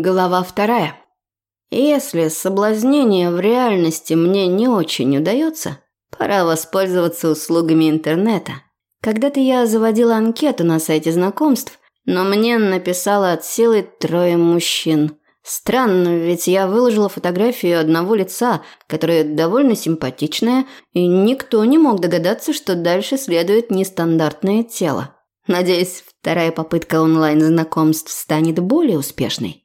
Глава вторая. Если соблазнение в реальности мне не очень удается, пора воспользоваться услугами интернета. Когда-то я заводила анкету на сайте знакомств, но мне написало от силы трое мужчин. Странно, ведь я выложила фотографию одного лица, которое довольно симпатичное, и никто не мог догадаться, что дальше следует нестандартное тело. Надеюсь, вторая попытка онлайн-знакомств станет более успешной.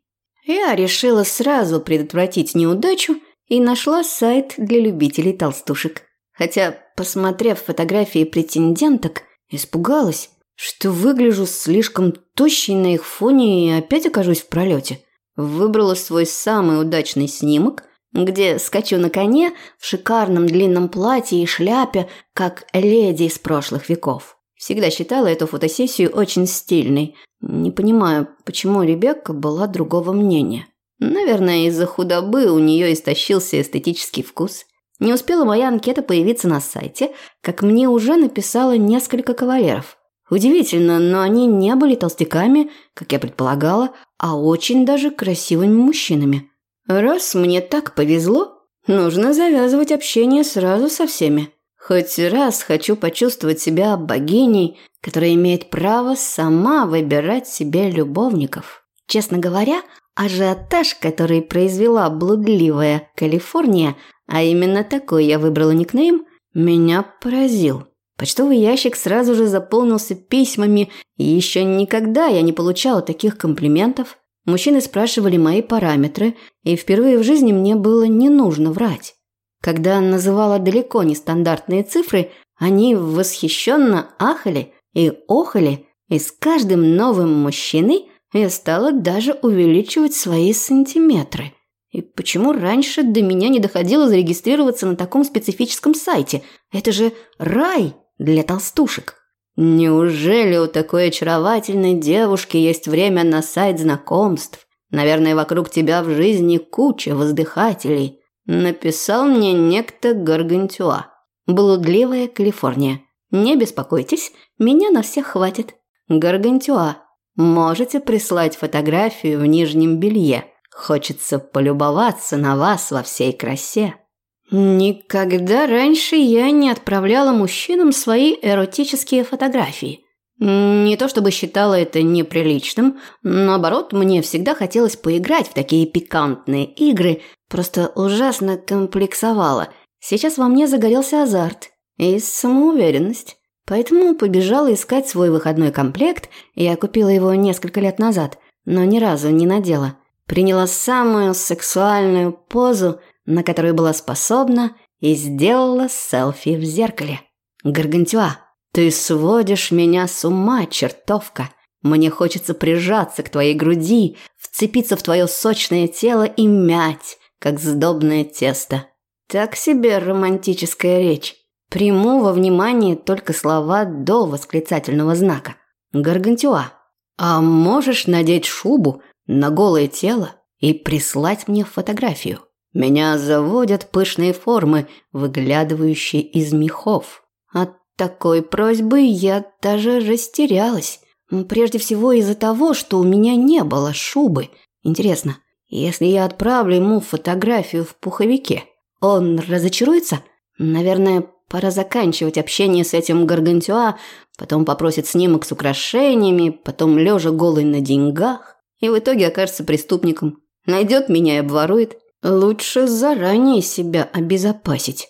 Я решила сразу предотвратить неудачу и нашла сайт для любителей толстушек. Хотя, посмотрев фотографии претенденток, испугалась, что выгляжу слишком тощей на их фоне и опять окажусь в пролете. Выбрала свой самый удачный снимок, где скачу на коне в шикарном длинном платье и шляпе, как леди из прошлых веков. Всегда считала эту фотосессию очень стильной. Не понимаю, почему Ребекка была другого мнения. Наверное, из-за худобы у нее истощился эстетический вкус. Не успела моя анкета появиться на сайте, как мне уже написало несколько кавалеров. Удивительно, но они не были толстяками, как я предполагала, а очень даже красивыми мужчинами. Раз мне так повезло, нужно завязывать общение сразу со всеми. Хоть раз хочу почувствовать себя богиней, которая имеет право сама выбирать себе любовников. Честно говоря, ажиотаж, который произвела блудливая Калифорния, а именно такой я выбрала никнейм, меня поразил. Почтовый ящик сразу же заполнился письмами, и еще никогда я не получала таких комплиментов. Мужчины спрашивали мои параметры, и впервые в жизни мне было не нужно врать. Когда называла далеко не стандартные цифры, они восхищенно ахали и охали, и с каждым новым мужчиной я стала даже увеличивать свои сантиметры. И почему раньше до меня не доходило зарегистрироваться на таком специфическом сайте? Это же рай для толстушек. Неужели у такой очаровательной девушки есть время на сайт знакомств? Наверное, вокруг тебя в жизни куча воздыхателей. Написал мне некто Гаргантюа. Блудливая Калифорния. Не беспокойтесь, меня на всех хватит. Гаргантюа. Можете прислать фотографию в нижнем белье. Хочется полюбоваться на вас во всей красе. Никогда раньше я не отправляла мужчинам свои эротические фотографии. Не то чтобы считала это неприличным, наоборот, мне всегда хотелось поиграть в такие пикантные игры, просто ужасно комплексовала. Сейчас во мне загорелся азарт и самоуверенность. Поэтому побежала искать свой выходной комплект, я купила его несколько лет назад, но ни разу не надела. Приняла самую сексуальную позу, на которую была способна, и сделала селфи в зеркале. Гаргантюа. Ты сводишь меня с ума, чертовка. Мне хочется прижаться к твоей груди, вцепиться в твое сочное тело и мять, как сдобное тесто. Так себе романтическая речь. Приму во внимание только слова до восклицательного знака. Гаргантюа, а можешь надеть шубу на голое тело и прислать мне фотографию? Меня заводят пышные формы, выглядывающие из мехов. От такой просьбы я даже растерялась. Прежде всего из-за того, что у меня не было шубы. Интересно, если я отправлю ему фотографию в пуховике, он разочаруется? Наверное, пора заканчивать общение с этим гаргантюа, потом попросит снимок с украшениями, потом лежа голый на деньгах, и в итоге окажется преступником. Найдет меня и обворует. Лучше заранее себя обезопасить.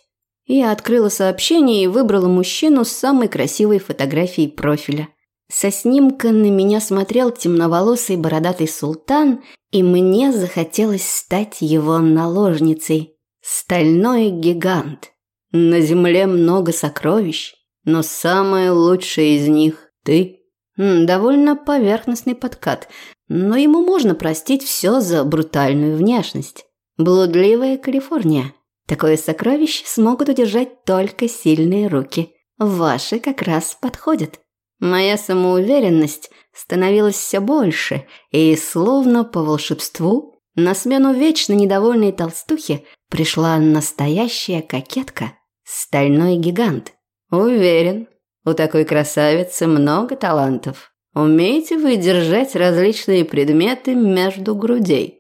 Я открыла сообщение и выбрала мужчину с самой красивой фотографией профиля. Со снимка на меня смотрел темноволосый бородатый султан, и мне захотелось стать его наложницей. Стальной гигант. На земле много сокровищ, но самое лучшее из них – ты. Довольно поверхностный подкат, но ему можно простить все за брутальную внешность. Блудливая Калифорния – Такое сокровище смогут удержать только сильные руки. Ваши как раз подходят. Моя самоуверенность становилась все больше, и словно по волшебству на смену вечно недовольной толстухе пришла настоящая кокетка, стальной гигант. Уверен, у такой красавицы много талантов. Умеете вы держать различные предметы между грудей?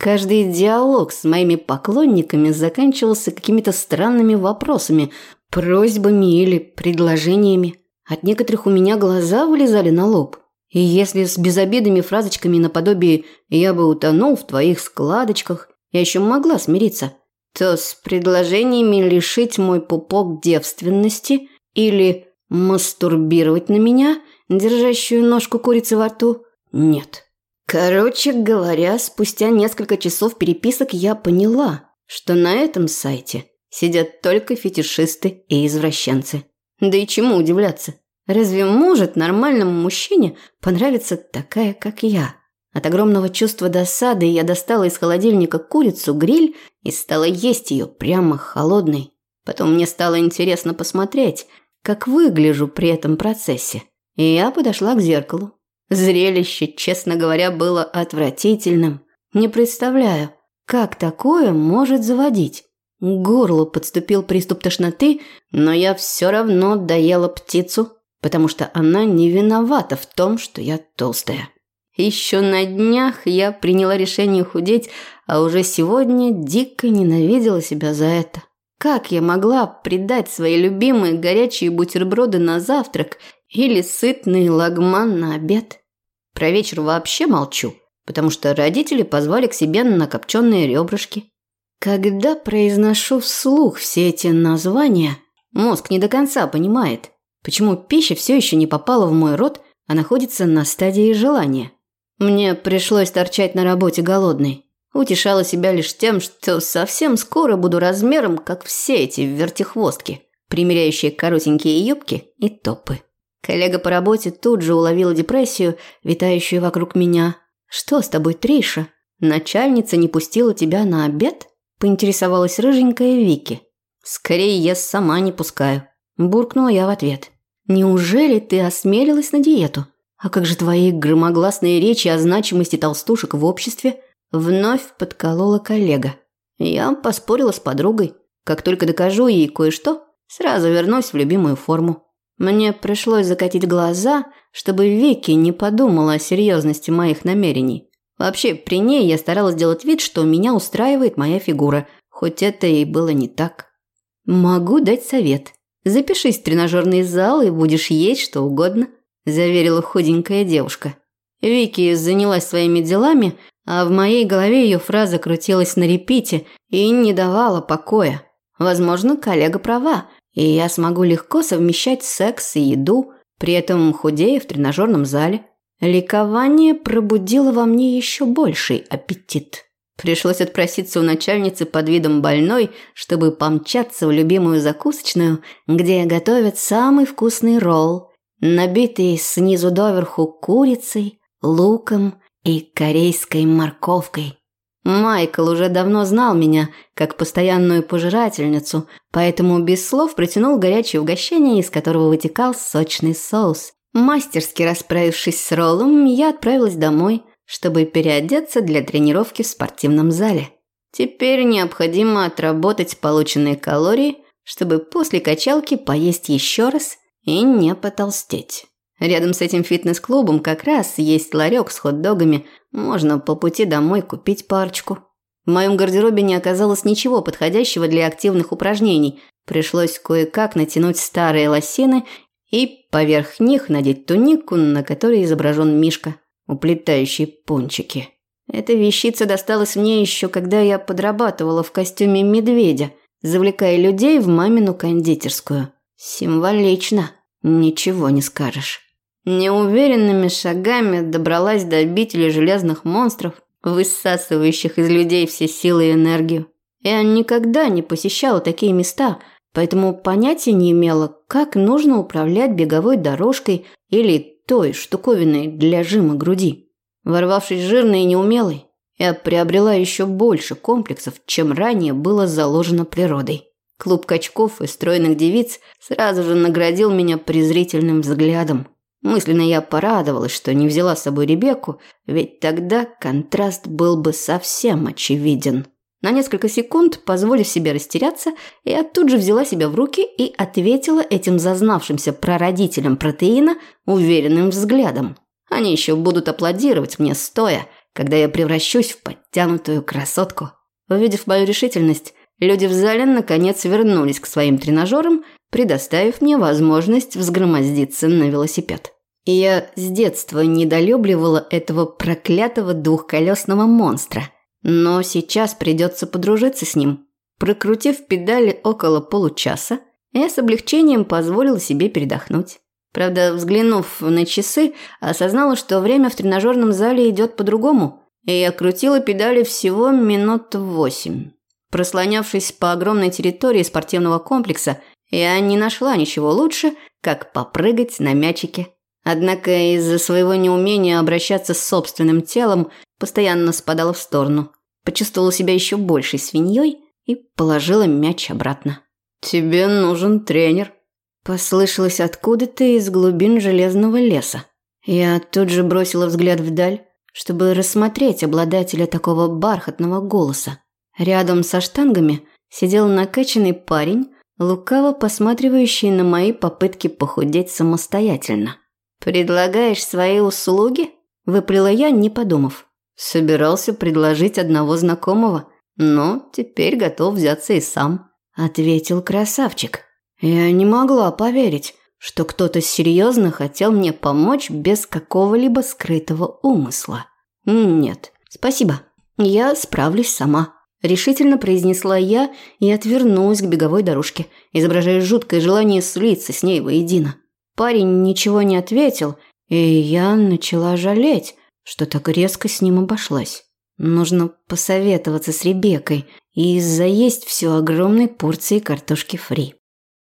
Каждый диалог с моими поклонниками заканчивался какими-то странными вопросами, просьбами или предложениями. От некоторых у меня глаза вылезали на лоб. И если с безобидными фразочками наподобие «я бы утонул в твоих складочках», я еще могла смириться, то с предложениями лишить мой пупок девственности или мастурбировать на меня, держащую ножку курицы во рту, нет. Короче говоря, спустя несколько часов переписок я поняла, что на этом сайте сидят только фетишисты и извращенцы. Да и чему удивляться? Разве может нормальному мужчине понравиться такая, как я? От огромного чувства досады я достала из холодильника курицу, гриль и стала есть ее прямо холодной. Потом мне стало интересно посмотреть, как выгляжу при этом процессе. И я подошла к зеркалу. Зрелище, честно говоря, было отвратительным. Не представляю, как такое может заводить. К горлу подступил приступ тошноты, но я все равно доела птицу, потому что она не виновата в том, что я толстая. Еще на днях я приняла решение худеть, а уже сегодня дико ненавидела себя за это. Как я могла предать свои любимые горячие бутерброды на завтрак или сытный лагман на обед? Про вечер вообще молчу, потому что родители позвали к себе на копченые ребрышки. Когда произношу вслух все эти названия, мозг не до конца понимает, почему пища все еще не попала в мой рот, а находится на стадии желания. Мне пришлось торчать на работе голодной. Утешала себя лишь тем, что совсем скоро буду размером, как все эти вертихвостки, примеряющие коротенькие юбки и топы. Коллега по работе тут же уловила депрессию, витающую вокруг меня. «Что с тобой, Триша? Начальница не пустила тебя на обед?» – поинтересовалась рыженькая Вики. «Скорее, я сама не пускаю», – буркнула я в ответ. «Неужели ты осмелилась на диету? А как же твои громогласные речи о значимости толстушек в обществе? Вновь подколола коллега. Я поспорила с подругой. Как только докажу ей кое-что, сразу вернусь в любимую форму. Мне пришлось закатить глаза, чтобы Вики не подумала о серьезности моих намерений. Вообще, при ней я старалась сделать вид, что меня устраивает моя фигура, хоть это и было не так. Могу дать совет. Запишись в тренажерный зал и будешь есть что угодно заверила худенькая девушка. Вики занялась своими делами, а в моей голове ее фраза крутилась на репите и не давала покоя. Возможно, коллега права, и я смогу легко совмещать секс и еду, при этом худея в тренажерном зале. Ликование пробудило во мне еще больший аппетит. Пришлось отпроситься у начальницы под видом больной, чтобы помчаться в любимую закусочную, где готовят самый вкусный ролл набитый снизу доверху курицей, луком и корейской морковкой. Майкл уже давно знал меня как постоянную пожирательницу, поэтому без слов протянул горячее угощение, из которого вытекал сочный соус. Мастерски расправившись с роллом, я отправилась домой, чтобы переодеться для тренировки в спортивном зале. Теперь необходимо отработать полученные калории, чтобы после качалки поесть еще раз и не потолстеть. Рядом с этим фитнес-клубом как раз есть ларек с хот-догами, можно по пути домой купить парочку. В моем гардеробе не оказалось ничего подходящего для активных упражнений. Пришлось кое-как натянуть старые лосины и поверх них надеть тунику, на которой изображен Мишка, уплетающий пончики. Эта вещица досталась мне еще, когда я подрабатывала в костюме медведя, завлекая людей в мамину кондитерскую. Символично, ничего не скажешь. Неуверенными шагами добралась до обители железных монстров, высасывающих из людей все силы и энергию. Я никогда не посещала такие места, поэтому понятия не имела, как нужно управлять беговой дорожкой или той штуковиной для жима груди. Ворвавшись жирной и неумелой, я приобрела еще больше комплексов, чем ранее было заложено природой. Клуб качков и стройных девиц сразу же наградил меня презрительным взглядом. Мысленно я порадовалась, что не взяла с собой Ребекку, ведь тогда контраст был бы совсем очевиден. На несколько секунд, позволив себе растеряться, я тут же взяла себя в руки и ответила этим зазнавшимся прародителям протеина уверенным взглядом. Они еще будут аплодировать мне стоя, когда я превращусь в подтянутую красотку. Увидев мою решительность, люди в зале наконец вернулись к своим тренажерам, предоставив мне возможность взгромоздиться на велосипед. И я с детства недолюбливала этого проклятого двухколесного монстра. Но сейчас придется подружиться с ним. Прокрутив педали около получаса, я с облегчением позволила себе передохнуть. Правда, взглянув на часы, осознала, что время в тренажерном зале идет по-другому, и я крутила педали всего минут восемь. Прослонявшись по огромной территории спортивного комплекса, я не нашла ничего лучше, как попрыгать на мячике. Однако из-за своего неумения обращаться с собственным телом постоянно спадала в сторону. Почувствовала себя еще большей свиньей и положила мяч обратно. «Тебе нужен тренер», Послышалось откуда-то из глубин железного леса. Я тут же бросила взгляд вдаль, чтобы рассмотреть обладателя такого бархатного голоса. Рядом со штангами сидел накачанный парень, лукаво посматривающий на мои попытки похудеть самостоятельно. «Предлагаешь свои услуги?» – выплела я, не подумав. Собирался предложить одного знакомого, но теперь готов взяться и сам, ответил красавчик. Я не могла поверить, что кто-то серьезно хотел мне помочь без какого-либо скрытого умысла. Нет, спасибо. Я справлюсь сама. Решительно произнесла я и отвернулась к беговой дорожке, изображая жуткое желание слиться с ней воедино. Парень ничего не ответил, и я начала жалеть, что так резко с ним обошлась. Нужно посоветоваться с Ребеккой и заесть всю огромной порцией картошки фри.